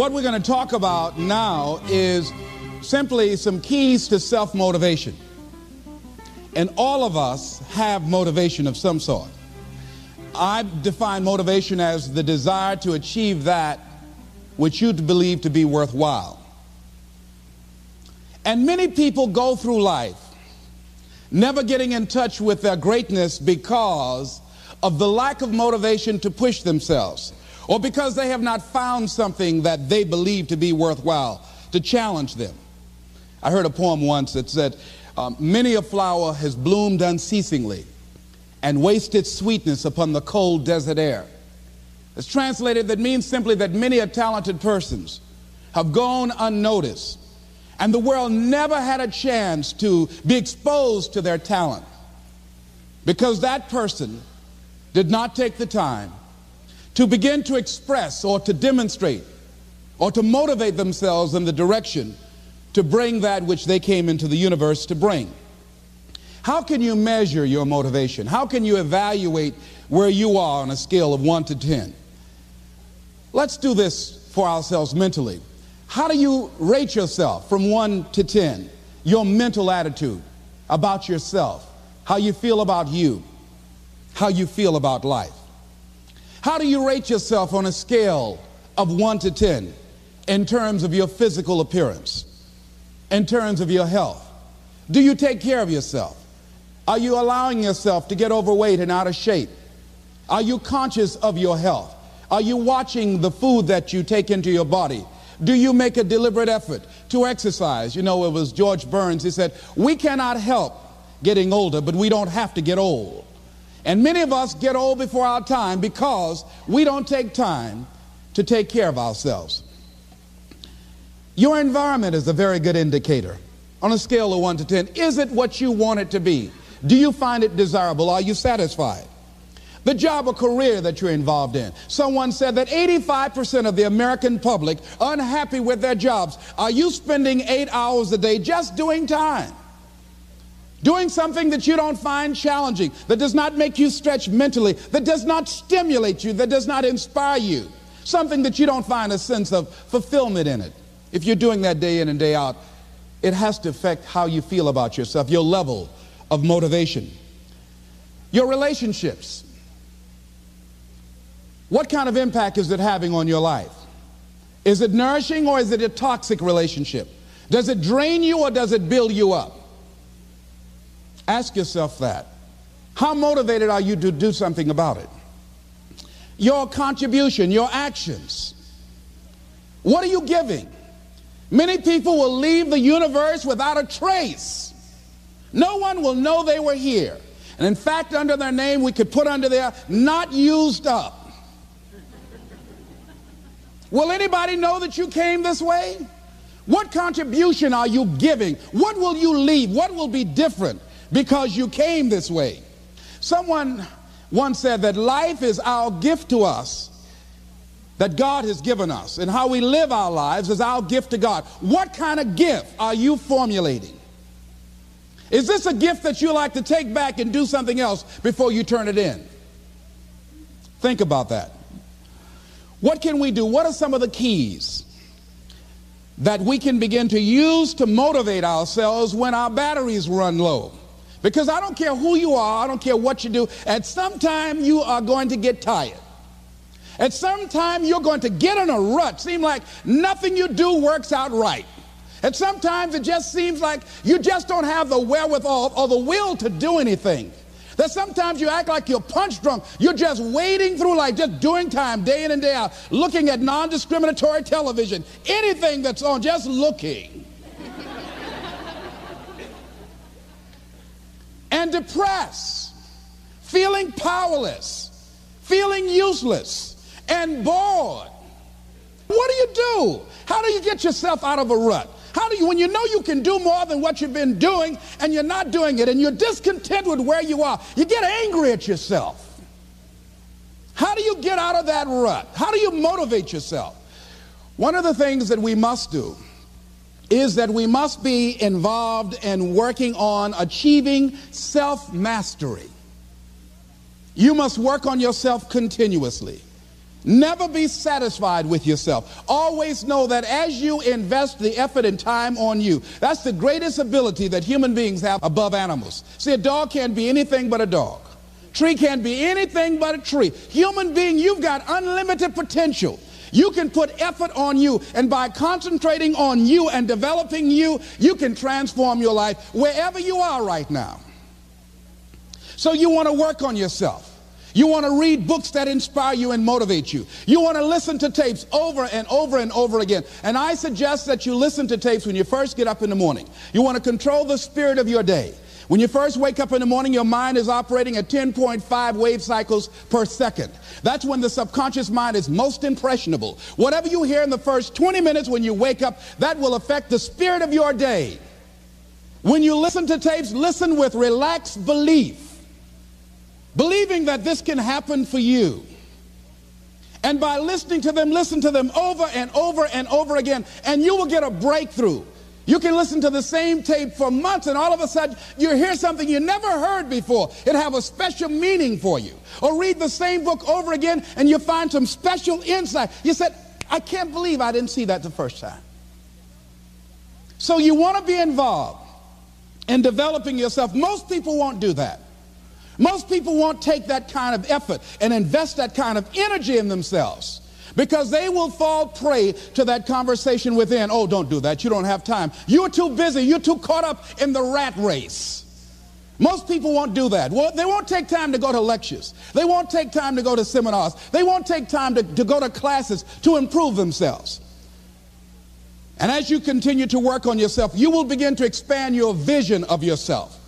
What we're going to talk about now is simply some keys to self motivation. And all of us have motivation of some sort. I define motivation as the desire to achieve that which you believe to be worthwhile. And many people go through life never getting in touch with their greatness because of the lack of motivation to push themselves or because they have not found something that they believe to be worthwhile to challenge them. I heard a poem once that said, um, Many a flower has bloomed unceasingly and wasted sweetness upon the cold desert air. It's translated that means simply that many a talented persons have gone unnoticed and the world never had a chance to be exposed to their talent because that person did not take the time to begin to express or to demonstrate or to motivate themselves in the direction to bring that which they came into the universe to bring. How can you measure your motivation? How can you evaluate where you are on a scale of 1 to 10? Let's do this for ourselves mentally. How do you rate yourself from 1 to 10? Your mental attitude about yourself, how you feel about you, how you feel about life. How do you rate yourself on a scale of 1 to 10 in terms of your physical appearance, in terms of your health? Do you take care of yourself? Are you allowing yourself to get overweight and out of shape? Are you conscious of your health? Are you watching the food that you take into your body? Do you make a deliberate effort to exercise? You know, it was George Burns, he said, We cannot help getting older, but we don't have to get old. And many of us get old before our time because we don't take time to take care of ourselves. Your environment is a very good indicator. On a scale of 1 to 10, is it what you want it to be? Do you find it desirable? Are you satisfied? The job or career that you're involved in. Someone said that 85% of the American public are unhappy with their jobs. Are you spending eight hours a day just doing time? Doing something that you don't find challenging, that does not make you stretch mentally, that does not stimulate you, that does not inspire you. Something that you don't find a sense of fulfillment in it. If you're doing that day in and day out, it has to affect how you feel about yourself, your level of motivation. Your relationships. What kind of impact is it having on your life? Is it nourishing or is it a toxic relationship? Does it drain you or does it build you up? Ask yourself that. How motivated are you to do something about it? Your contribution, your actions. What are you giving? Many people will leave the universe without a trace. No one will know they were here. And in fact, under their name, we could put under there, not used up. Will anybody know that you came this way? What contribution are you giving? What will you leave? What will be different because you came this way? Someone once said that life is our gift to us that God has given us, and how we live our lives is our gift to God. What kind of gift are you formulating? Is this a gift that you like to take back and do something else before you turn it in? Think about that. What can we do? What are some of the keys that we can begin to use to motivate ourselves when our batteries run low? Because I don't care who you are, I don't care what you do, at some time you are going to get tired. At some time you're going to get in a rut. Seem like nothing you do works out right. And sometimes it just seems like you just don't have the wherewithal or the will to do anything. That sometimes you act like you're punch drunk. You're just wading through life, just doing time day in and day out, looking at non discriminatory television, anything that's on, just looking. And depressed, feeling powerless, feeling useless, and bored. What do you do? How do you get yourself out of a rut? How do you, when you know you can do more than what you've been doing and you're not doing it and you're discontent with where you are, you get angry at yourself. How do you get out of that rut? How do you motivate yourself? One of the things that we must do is that we must be involved in working on achieving self mastery. You must work on yourself continuously. Never be satisfied with yourself. Always know that as you invest the effort and time on you, that's the greatest ability that human beings have above animals. See, a dog can't be anything but a dog. Tree can't be anything but a tree. Human being, you've got unlimited potential. You can put effort on you, and by concentrating on you and developing you, you can transform your life wherever you are right now. So you want to work on yourself. You want to read books that inspire you and motivate you. You want to listen to tapes over and over and over again. And I suggest that you listen to tapes when you first get up in the morning. You want to control the spirit of your day. When you first wake up in the morning, your mind is operating at 10.5 wave cycles per second. That's when the subconscious mind is most impressionable. Whatever you hear in the first 20 minutes when you wake up, that will affect the spirit of your day. When you listen to tapes, listen with relaxed belief believing that this can happen for you. And by listening to them, listen to them over and over and over again, and you will get a breakthrough. You can listen to the same tape for months, and all of a sudden you hear something you never heard before. It have a special meaning for you. Or read the same book over again, and you find some special insight. You said, I can't believe I didn't see that the first time. So you want to be involved in developing yourself. Most people won't do that. Most people won't take that kind of effort and invest that kind of energy in themselves because they will fall prey to that conversation within. Oh, don't do that. You don't have time. You're too busy. You're too caught up in the rat race. Most people won't do that. Well, they won't take time to go to lectures. They won't take time to go to seminars. They won't take time to, to go to classes to improve themselves. And as you continue to work on yourself, you will begin to expand your vision of yourself.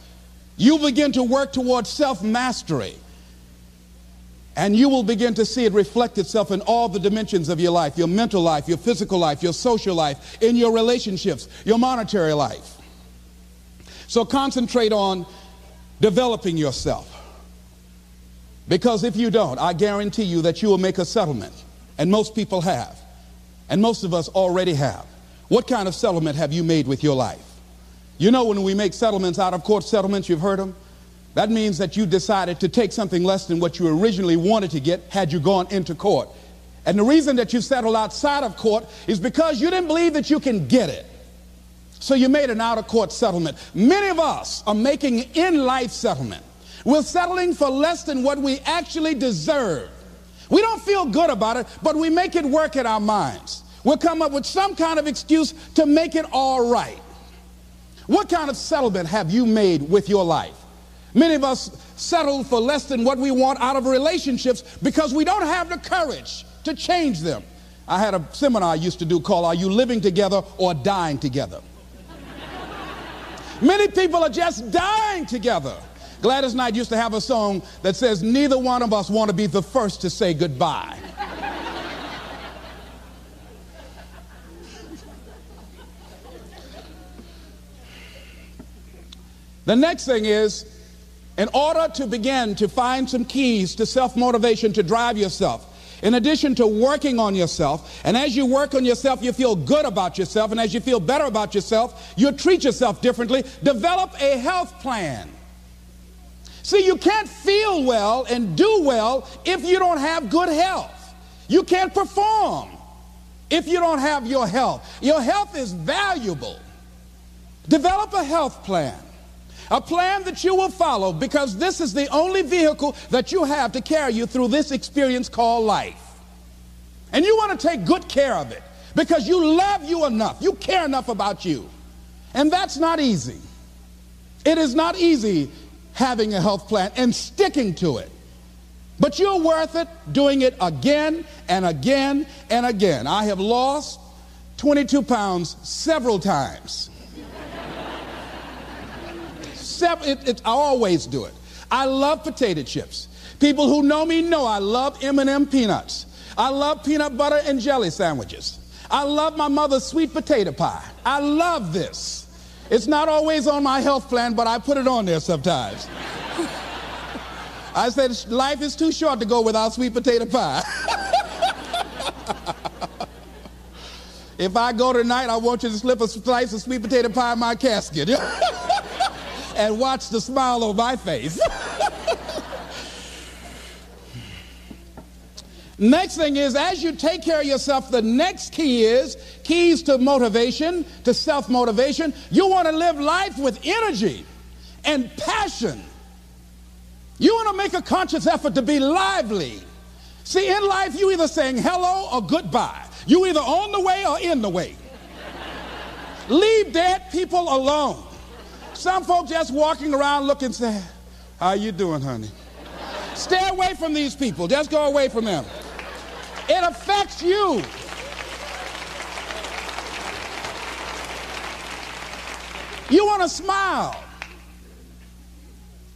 You begin to work towards self mastery. And you will begin to see it reflect itself in all the dimensions of your life your mental life, your physical life, your social life, in your relationships, your monetary life. So concentrate on developing yourself. Because if you don't, I guarantee you that you will make a settlement. And most people have. And most of us already have. What kind of settlement have you made with your life? You know, when we make settlements out of court settlements, you've heard them. That means that you decided to take something less than what you originally wanted to get had you gone into court. And the reason that you settled outside of court is because you didn't believe that you can get it. So you made an out of court settlement. Many of us are making in life settlement. We're settling for less than what we actually deserve. We don't feel good about it, but we make it work in our minds. We'll come up with some kind of excuse to make it all right. What kind of settlement have you made with your life? Many of us settle for less than what we want out of relationships because we don't have the courage to change them. I had a seminar I used to do called Are You Living Together or Dying Together? Many people are just dying together. Gladys Knight used to have a song that says, Neither one of us want to be the first to say goodbye. The next thing is, in order to begin to find some keys to self motivation to drive yourself, in addition to working on yourself, and as you work on yourself, you feel good about yourself, and as you feel better about yourself, you treat yourself differently. Develop a health plan. See, you can't feel well and do well if you don't have good health. You can't perform if you don't have your health. Your health is valuable. Develop a health plan. A plan that you will follow because this is the only vehicle that you have to carry you through this experience called life. And you want to take good care of it because you love you enough. You care enough about you. And that's not easy. It is not easy having a health plan and sticking to it. But you're worth it doing it again and again and again. I have lost 22 pounds several times. It, it, I always do it. I love potato chips. People who know me know I love M&M peanuts. I love peanut butter and jelly sandwiches. I love my mother's sweet potato pie. I love this. It's not always on my health plan, but I put it on there sometimes. I said, life is too short to go without sweet potato pie. If I go tonight, I want you to slip a slice of sweet potato pie in my casket and watch the smile on my face. Next thing is, as you take care of yourself, the next key is keys to motivation, to self motivation. You want to live life with energy and passion. You want to make a conscious effort to be lively. See, in life, you either saying hello or goodbye. You either on the way or in the way. Leave dead people alone. Some folks just walking around looking sad. How you doing, honey? Stay away from these people. Just go away from them. It affects you. You want to smile.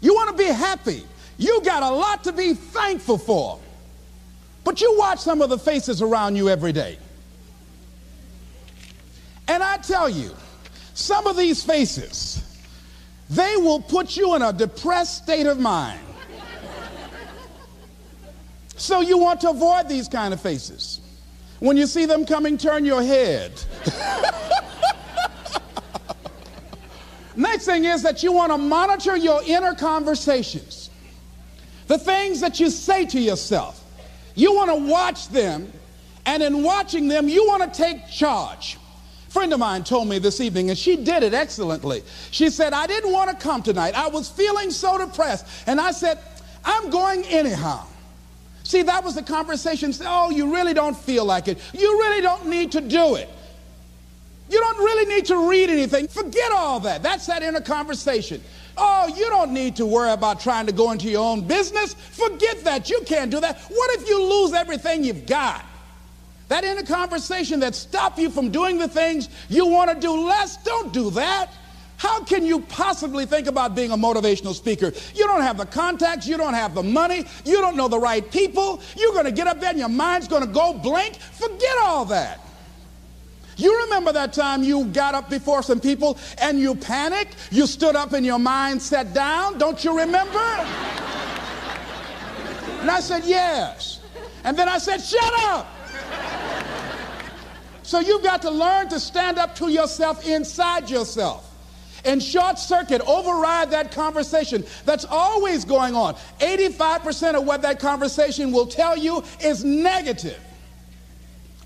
You want to be happy. You got a lot to be thankful for. But you watch some of the faces around you every day. And I tell you, some of these faces, they will put you in a depressed state of mind. So you want to avoid these kind of faces. When you see them coming, turn your head. Next thing is that you want to monitor your inner conversations. The things that you say to yourself. You want to watch them, and in watching them, you want to take charge. Friend of mine told me this evening, and she did it excellently. She said, I didn't want to come tonight. I was feeling so depressed. And I said, I'm going anyhow. See, that was the conversation. Oh, you really don't feel like it. You really don't need to do it. You don't really need to read anything. Forget all that. That's that inner conversation. Oh, you don't need to worry about trying to go into your own business. Forget that. You can't do that. What if you lose everything you've got? That inner conversation that stop you from doing the things you want to do less, don't do that. How can you possibly think about being a motivational speaker? You don't have the contacts, you don't have the money, you don't know the right people. You're going to get up there and your mind's going to go blank. Forget all that. You remember that time you got up before some people and you panicked? You stood up and your mind sat down? Don't you remember? And I said, Yes. And then I said, Shut up. So you've got to learn to stand up to yourself inside yourself and short circuit, override that conversation that's always going on. 85% of what that conversation will tell you is negative.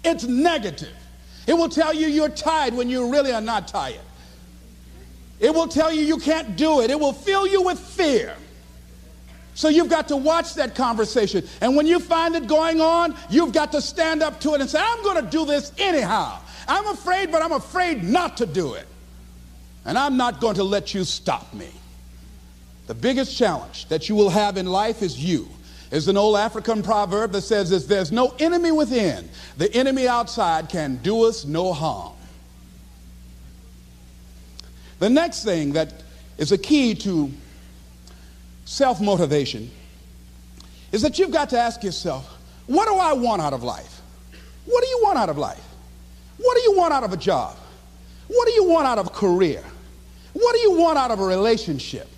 It's negative. It will tell you you're tired when you really are not tired. It will tell you you can't do it. It will fill you with fear. So you've got to watch that conversation. And when you find it going on, you've got to stand up to it and say, I'm going to do this anyhow. I'm afraid, but I'm afraid not to do it. And I'm not going to let you stop me. The biggest challenge that you will have in life is you. There's an old African proverb that says this, there's no enemy within. The enemy outside can do us no harm. The next thing that is a key to self-motivation is that you've got to ask yourself, what do I want out of life? What do you want out of life? What do you want out of a job? What do you want out of a career? What do you want out of a relationship?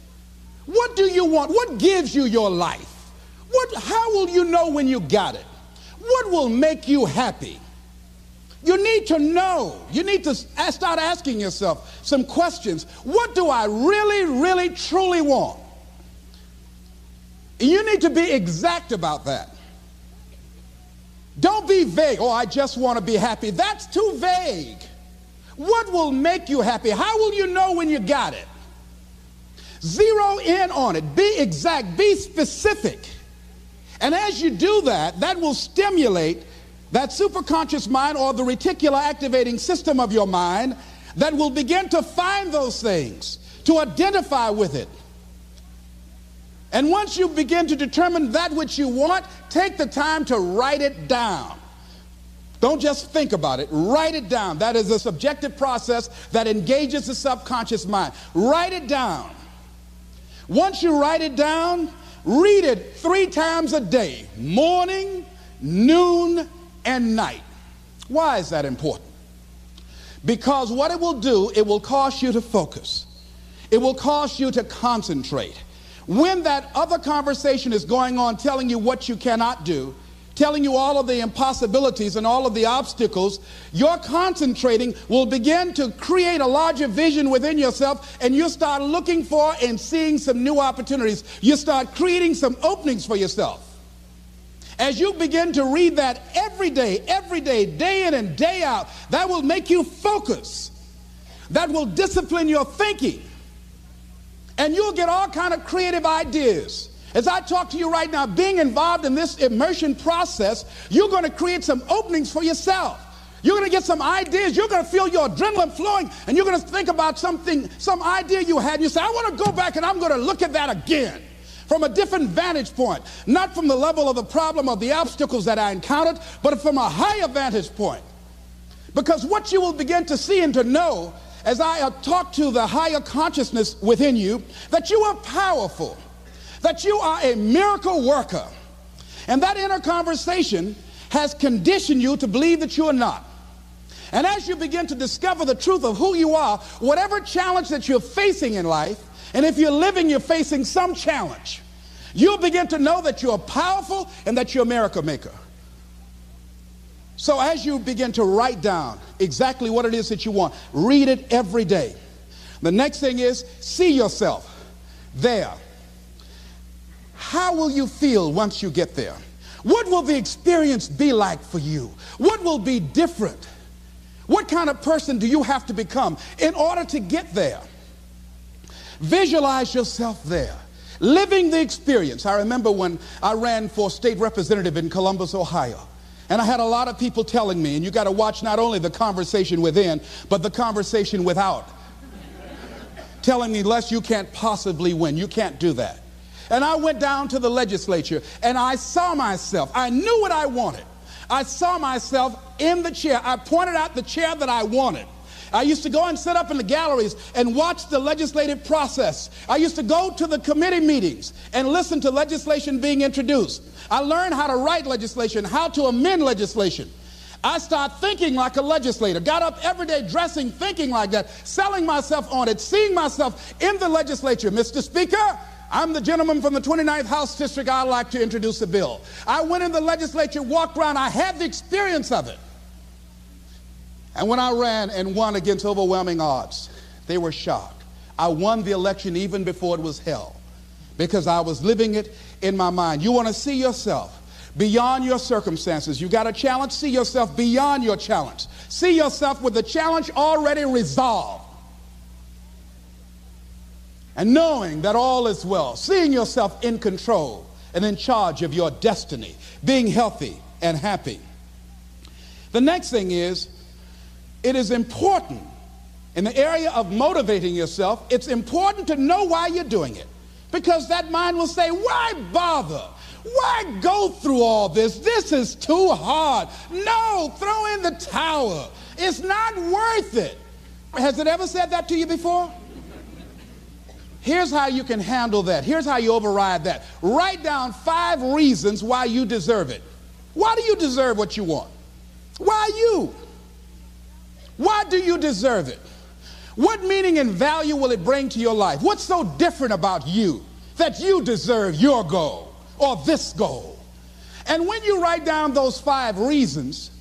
What do you want? What gives you your life? What, how will you know when you got it? What will make you happy? You need to know. You need to start asking yourself some questions. What do I really, really, truly want? You need to be exact about that. Don't be vague. Oh, I just want to be happy. That's too vague. What will make you happy? How will you know when you got it? Zero in on it. Be exact. Be specific. And as you do that, that will stimulate that superconscious mind or the reticular activating system of your mind that will begin to find those things, to identify with it. And once you begin to determine that which you want, take the time to write it down. Don't just think about it. Write it down. That is a subjective process that engages the subconscious mind. Write it down. Once you write it down, read it three times a day morning, noon, and night. Why is that important? Because what it will do, it will cause you to focus, it will cause you to concentrate. When that other conversation is going on telling you what you cannot do, telling you all of the impossibilities and all of the obstacles, your concentrating will begin to create a larger vision within yourself and you'll start looking for and seeing some new opportunities. You start creating some openings for yourself. As you begin to read that every day, every day, day in and day out, that will make you focus. That will discipline your thinking. And you'll get all kind of creative ideas. As I talk to you right now, being involved in this immersion process, you're going to create some openings for yourself. You're going to get some ideas. You're going to feel your adrenaline flowing, and you're going to think about something, some idea you had. And you say, I want to go back and I'm going to look at that again from a different vantage point, not from the level of the problem or the obstacles that I encountered, but from a higher vantage point. Because what you will begin to see and to know as I talk to the higher consciousness within you, that you are powerful that you are a miracle worker. And that inner conversation has conditioned you to believe that you are not. And as you begin to discover the truth of who you are, whatever challenge that you're facing in life, and if you're living, you're facing some challenge, you'll begin to know that you're powerful and that you're a miracle maker. So as you begin to write down exactly what it is that you want, read it every day. The next thing is see yourself there how will you feel once you get there? What will the experience be like for you? What will be different? What kind of person do you have to become in order to get there? Visualize yourself there, living the experience. I remember when I ran for state representative in Columbus, Ohio. And I had a lot of people telling me, and you got to watch not only the conversation within, but the conversation without. telling me, Les, you can't possibly win. You can't do that. And I went down to the legislature and I saw myself. I knew what I wanted. I saw myself in the chair. I pointed out the chair that I wanted. I used to go and sit up in the galleries and watch the legislative process. I used to go to the committee meetings and listen to legislation being introduced. I learned how to write legislation, how to amend legislation. I started thinking like a legislator, got up every day dressing, thinking like that, selling myself on it, seeing myself in the legislature. Mr. Speaker, I'm the gentleman from the 29th House District. I'd like to introduce a bill. I went in the legislature, walked around, I had the experience of it. And when I ran and won against overwhelming odds, they were shocked. I won the election even before it was held because I was living it in my mind. You want to see yourself beyond your circumstances. You got a challenge, see yourself beyond your challenge. See yourself with the challenge already resolved and knowing that all is well, seeing yourself in control and in charge of your destiny, being healthy and happy. The next thing is, it is important in the area of motivating yourself, it's important to know why you're doing it. Because that mind will say, why bother? Why go through all this? This is too hard. No, throw in the towel. It's not worth it. Has it ever said that to you before? Here's how you can handle that. Here's how you override that. Write down five reasons why you deserve it. Why do you deserve what you want? Why you? Why do you deserve it? What meaning and value will it bring to your life? What's so different about you that you deserve your goal or this goal? And when you write down those five reasons,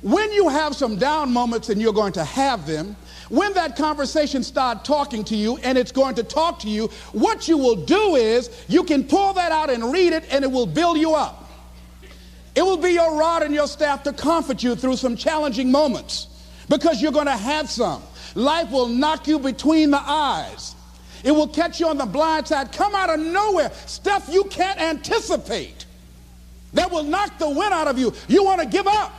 when you have some down moments, and you're going to have them, when that conversation starts talking to you and it's going to talk to you, what you will do is you can pull that out and read it and it will build you up. It will be your rod and your staff to comfort you through some challenging moments because you're going to have some. Life will knock you between the eyes. It will catch you on the blind side, come out of nowhere, stuff you can't anticipate. That will knock the wind out of you. You want to give up.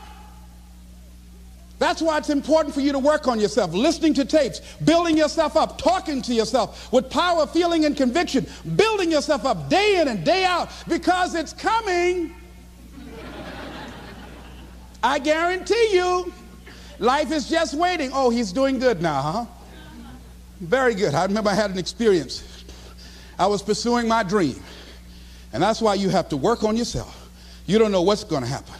That's why it's important for you to work on yourself, listening to tapes, building yourself up, talking to yourself with power, feeling, and conviction, building yourself up day in and day out because it's coming. I guarantee you, life is just waiting. Oh, he's doing good now, huh? Very good. I remember I had an experience. I was pursuing my dream. And that's why you have to work on yourself. You don't know what's going to happen.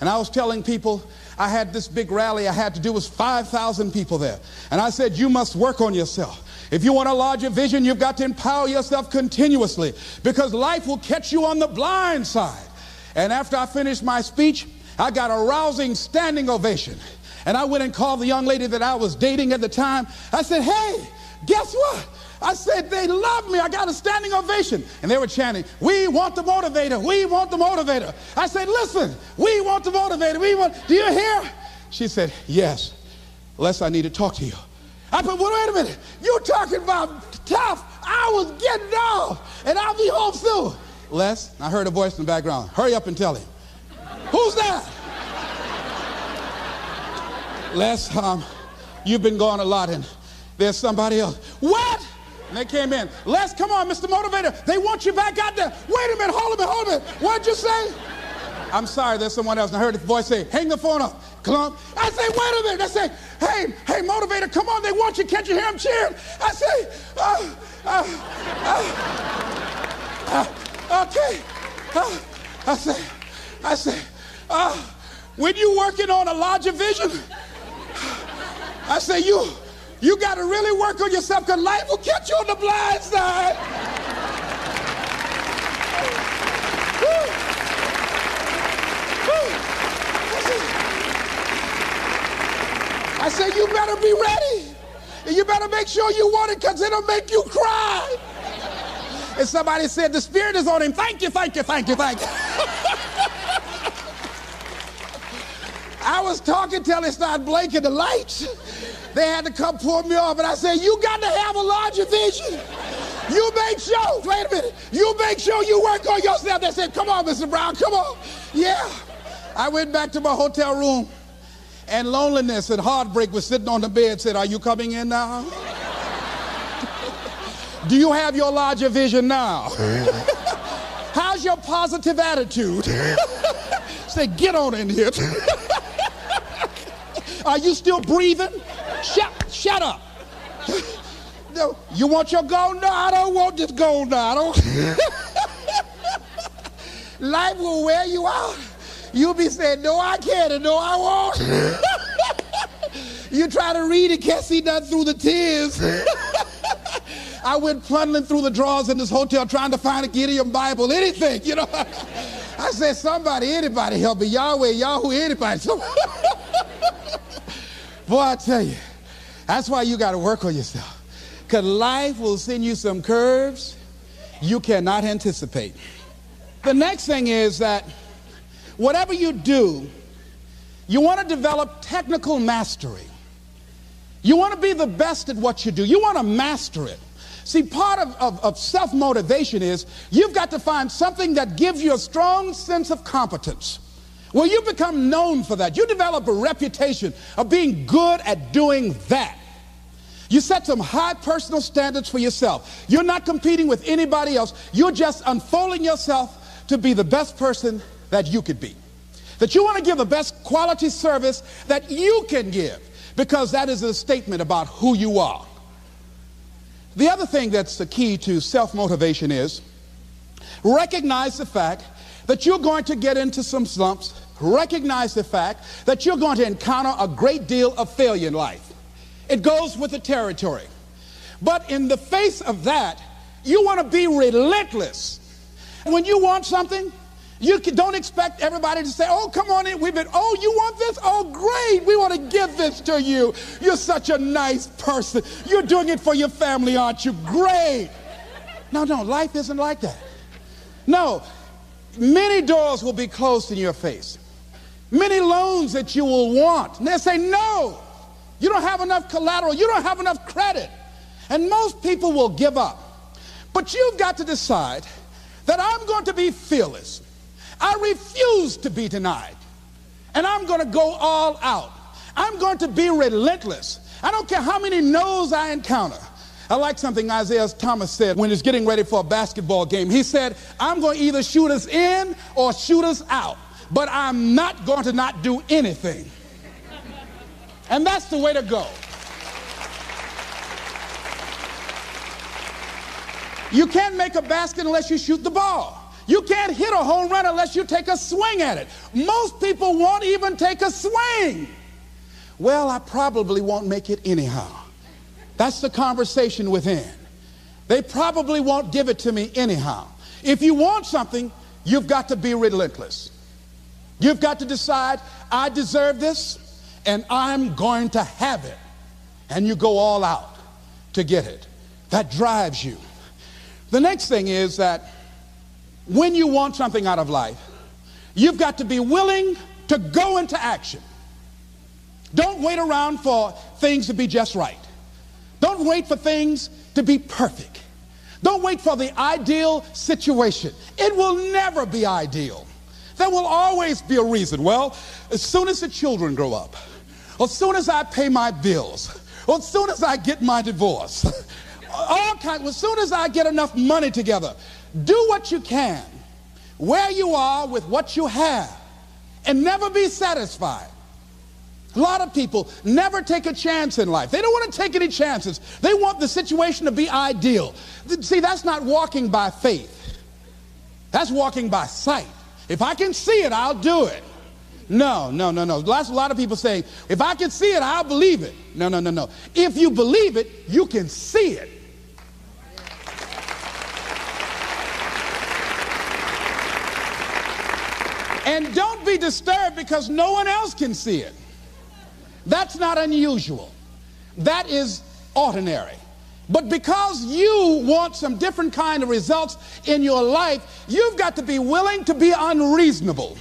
And I was telling people, I had this big rally I had to do was 5,000 people there. And I said, you must work on yourself. If you want a larger vision, you've got to empower yourself continuously because life will catch you on the blind side. And after I finished my speech, I got a rousing standing ovation. And I went and called the young lady that I was dating at the time. I said, hey, guess what? I said, they love me. I got a standing ovation. And they were chanting, we want the motivator. We want the motivator. I said, listen, we want the motivator. We want, do you hear? She said, yes. Les, I need to talk to you. I said, well, wait a minute. You're talking about tough. I was getting off, and I'll be home soon. Les, I heard a voice in the background. Hurry up and tell him. Who's that? Les, um, you've been gone a lot, and there's somebody else. What? And they came in. Les, come on, Mr. Motivator. They want you back out there. Wait a minute, hold a minute, hold a minute. What'd you say? I'm sorry, there's someone else. And I heard the voice say, hang the phone up. Clump. I say, wait a minute. I say, hey, hey, motivator, come on, they want you. Can't you hear them cheering? I say, uh, uh, uh, uh okay. Uh, I say, I say, uh, when you working on a larger vision, I say, you, you got to really work on yourself because life will catch you on the blind side. I said, you better be ready. And you better make sure you want it because it'll make you cry. And somebody said, the Spirit is on him. Thank you, thank you, thank you, thank you. I was talking till it started blinking the lights. They had to come pull me off. And I said, you got to have a larger vision. You make sure, wait a minute, you make sure you work on yourself. They said, come on, Mr. Brown, come on. Yeah. I went back to my hotel room and loneliness and heartbreak was sitting on the bed said, are you coming in now? Do you have your larger vision now? How's your positive attitude? Say, get on in here. Are you still breathing? Shut, shut up. No, you want your gold? No, I don't want this gold now. I don't. Life will wear you out. You'll be saying, no, I can't, and no, I won't. you try to read it, can't see nothing through the tears. I went plundering through the drawers in this hotel trying to find a Gideon Bible, anything, you know. I said, somebody, anybody help me. Yahweh, Yahoo, anybody. Boy, I tell you, that's why you got to work on yourself. Because life will send you some curves you cannot anticipate. The next thing is that whatever you do, you want to develop technical mastery. You want to be the best at what you do. You want to master it. See, part of, of, of self motivation is you've got to find something that gives you a strong sense of competence. Well, you become known for that. You develop a reputation of being good at doing that. You set some high personal standards for yourself. You're not competing with anybody else. You're just unfolding yourself to be the best person that you could be. That you want to give the best quality service that you can give because that is a statement about who you are. The other thing that's the key to self motivation is recognize the fact that you're going to get into some slumps, recognize the fact that you're going to encounter a great deal of failure in life. It goes with the territory. But in the face of that, you want to be relentless. When you want something, you don't expect everybody to say, oh, come on in. We've been, oh, you want this? Oh, great. We want to give this to you. You're such a nice person. You're doing it for your family, aren't you? Great. No, no, life isn't like that. No, many doors will be closed in your face. Many loans that you will want. And they'll say, no, you don't have enough collateral. You don't have enough credit. And most people will give up. But you've got to decide that I'm going to be fearless. I refuse to be denied. And I'm going to go all out. I'm going to be relentless. I don't care how many no's I encounter. I like something Isaiah Thomas said when he's getting ready for a basketball game. He said, I'm going to either shoot us in or shoot us out, but I'm not going to not do anything. And that's the way to go. You can't make a basket unless you shoot the ball. You can't hit a home run unless you take a swing at it. Most people won't even take a swing. Well, I probably won't make it anyhow. That's the conversation within. They probably won't give it to me anyhow. If you want something, you've got to be relentless. You've got to decide, I deserve this and I'm going to have it. And you go all out to get it. That drives you. The next thing is that when you want something out of life, you've got to be willing to go into action. Don't wait around for things to be just right. Don't wait for things to be perfect. Don't wait for the ideal situation. It will never be ideal. There will always be a reason. Well, as soon as the children grow up, as soon as I pay my bills, as soon as I get my divorce, all kinds, as soon as I get enough money together, do what you can, where you are with what you have, and never be satisfied. A lot of people never take a chance in life. They don't want to take any chances. They want the situation to be ideal. See, that's not walking by faith. That's walking by sight. If I can see it, I'll do it. No, no, no, no. That's a lot of people saying, if I can see it, I'll believe it. No, no, no, no. If you believe it, you can see it. And don't be disturbed because no one else can see it. That's not unusual. That is ordinary. But because you want some different kind of results in your life, you've got to be willing to be unreasonable.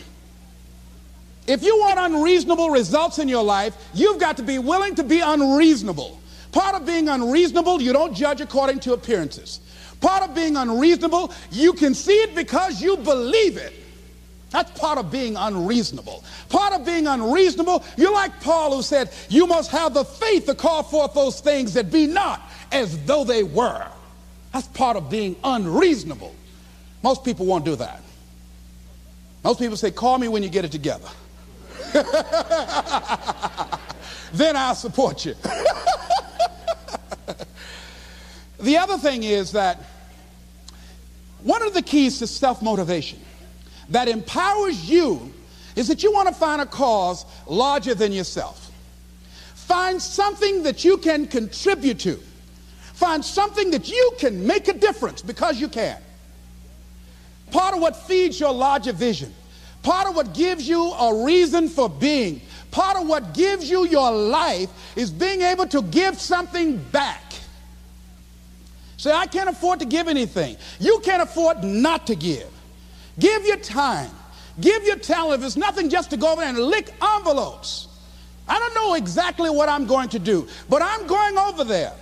If you want unreasonable results in your life, you've got to be willing to be unreasonable. Part of being unreasonable, you don't judge according to appearances. Part of being unreasonable, you can see it because you believe it. That's part of being unreasonable. Part of being unreasonable, you're like Paul who said, You must have the faith to call forth those things that be not as though they were. That's part of being unreasonable. Most people won't do that. Most people say, Call me when you get it together. then I'll support you. the other thing is that one of the keys to self motivation that empowers you is that you want to find a cause larger than yourself. Find something that you can contribute to. Find something that you can make a difference because you can. Part of what feeds your larger vision, part of what gives you a reason for being, part of what gives you your life is being able to give something back. Say, I can't afford to give anything. You can't afford not to give. Give your time. Give your talent. If it's nothing just to go over there and lick envelopes. I don't know exactly what I'm going to do, but I'm going over there.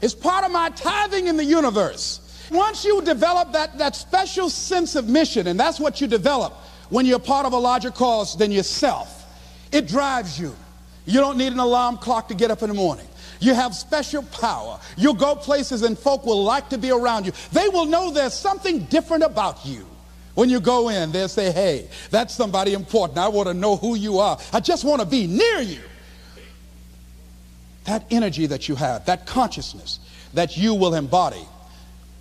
It's part of my tithing in the universe. Once you develop that, that special sense of mission, and that's what you develop when you're part of a larger cause than yourself, it drives you. You don't need an alarm clock to get up in the morning. You have special power. You'll go places and folk will like to be around you. They will know there's something different about you. When you go in, they'll say, hey, that's somebody important. I want to know who you are. I just want to be near you. That energy that you have, that consciousness that you will embody,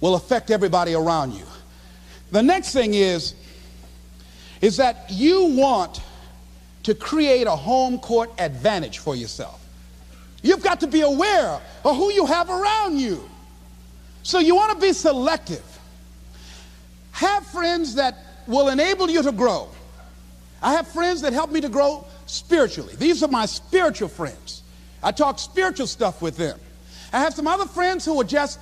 will affect everybody around you. The next thing is, is that you want to create a home court advantage for yourself. You've got to be aware of who you have around you. So you want to be selective. Have friends that will enable you to grow. I have friends that help me to grow spiritually. These are my spiritual friends. I talk spiritual stuff with them. I have some other friends who are just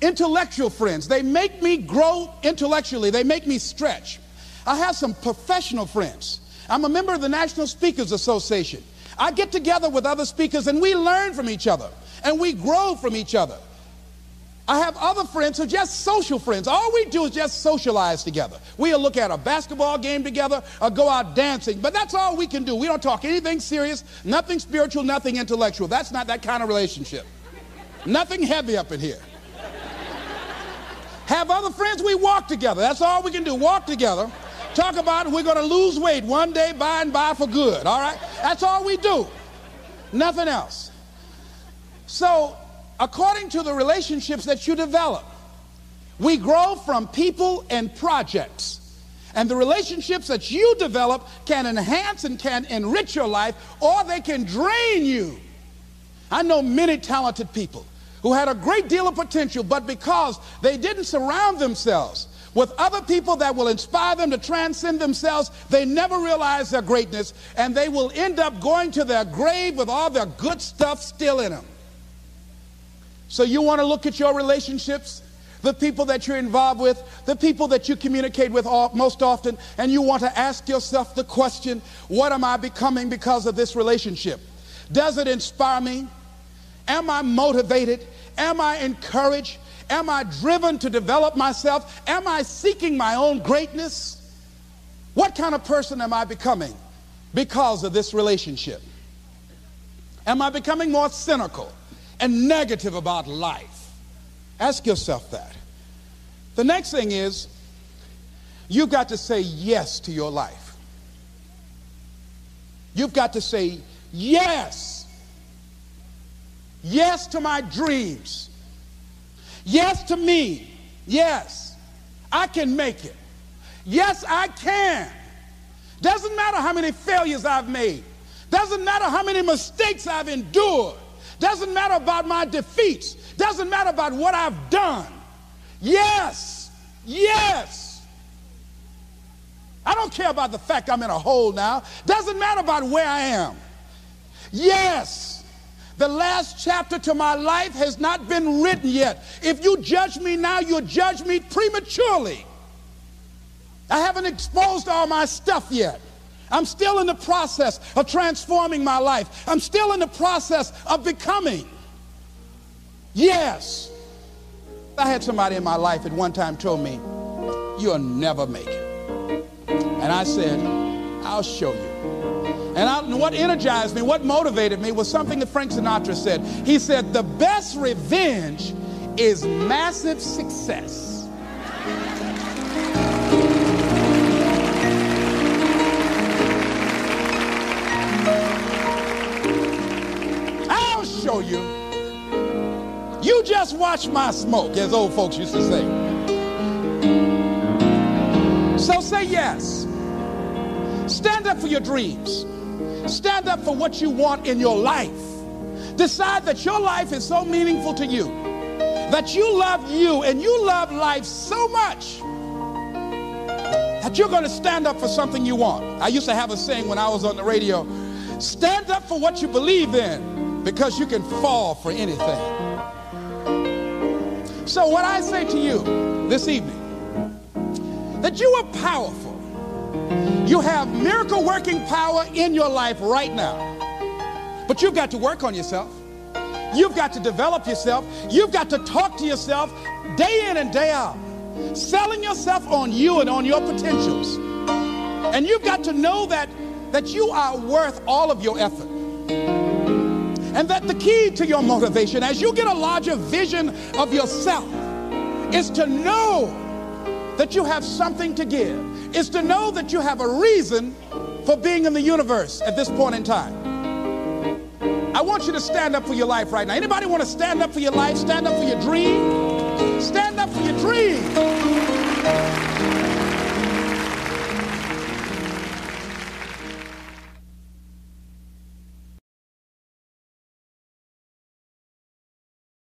intellectual friends. They make me grow intellectually, they make me stretch. I have some professional friends. I'm a member of the National Speakers Association. I get together with other speakers and we learn from each other and we grow from each other. I have other friends who are just social friends. All we do is just socialize together. We'll look at a basketball game together or go out dancing, but that's all we can do. We don't talk anything serious, nothing spiritual, nothing intellectual. That's not that kind of relationship. nothing heavy up in here. have other friends, we walk together. That's all we can do, walk together. Talk about it. we're going to lose weight one day by and by for good, all right? That's all we do. Nothing else. So according to the relationships that you develop. We grow from people and projects. And the relationships that you develop can enhance and can enrich your life, or they can drain you. I know many talented people who had a great deal of potential, but because they didn't surround themselves with other people that will inspire them to transcend themselves, they never realize their greatness and they will end up going to their grave with all their good stuff still in them. So you want to look at your relationships, the people that you're involved with, the people that you communicate with all, most often, and you want to ask yourself the question, what am I becoming because of this relationship? Does it inspire me? Am I motivated? Am I encouraged? Am I driven to develop myself? Am I seeking my own greatness? What kind of person am I becoming because of this relationship? Am I becoming more cynical and negative about life? Ask yourself that. The next thing is you've got to say yes to your life. You've got to say yes. Yes to my dreams. Yes to me. Yes, I can make it. Yes, I can. Doesn't matter how many failures I've made. Doesn't matter how many mistakes I've endured. Doesn't matter about my defeats. Doesn't matter about what I've done. Yes, yes. I don't care about the fact I'm in a hole now. Doesn't matter about where I am. Yes. The last chapter to my life has not been written yet. If you judge me now, you'll judge me prematurely. I haven't exposed all my stuff yet. I'm still in the process of transforming my life. I'm still in the process of becoming. Yes. I had somebody in my life at one time told me, You'll never make it. And I said, I'll show you. And, I, what energized me, what motivated me was something that Frank Sinatra said. He said, The best revenge is massive success. Show you. You just watch my smoke, as old folks used to say. So say yes. Stand up for your dreams. Stand up for what you want in your life. Decide that your life is so meaningful to you, that you love you and you love life so much that you're going to stand up for something you want. I used to have a saying when I was on the radio stand up for what you believe in because you can fall for anything. So, what I say to you this evening, that you are powerful you have miracle working power in your life right now. But you've got to work on yourself. You've got to develop yourself. You've got to talk to yourself day in and day out, selling yourself on you and on your potentials. And you've got to know that, that you are worth all of your effort. And that the key to your motivation, as you get a larger vision of yourself, is to know that you have something to give is to know that you have a reason for being in the universe at this point in time. I want you to stand up for your life right now. Anybody want to stand up for your life? Stand up for your dream? Stand up for your dream.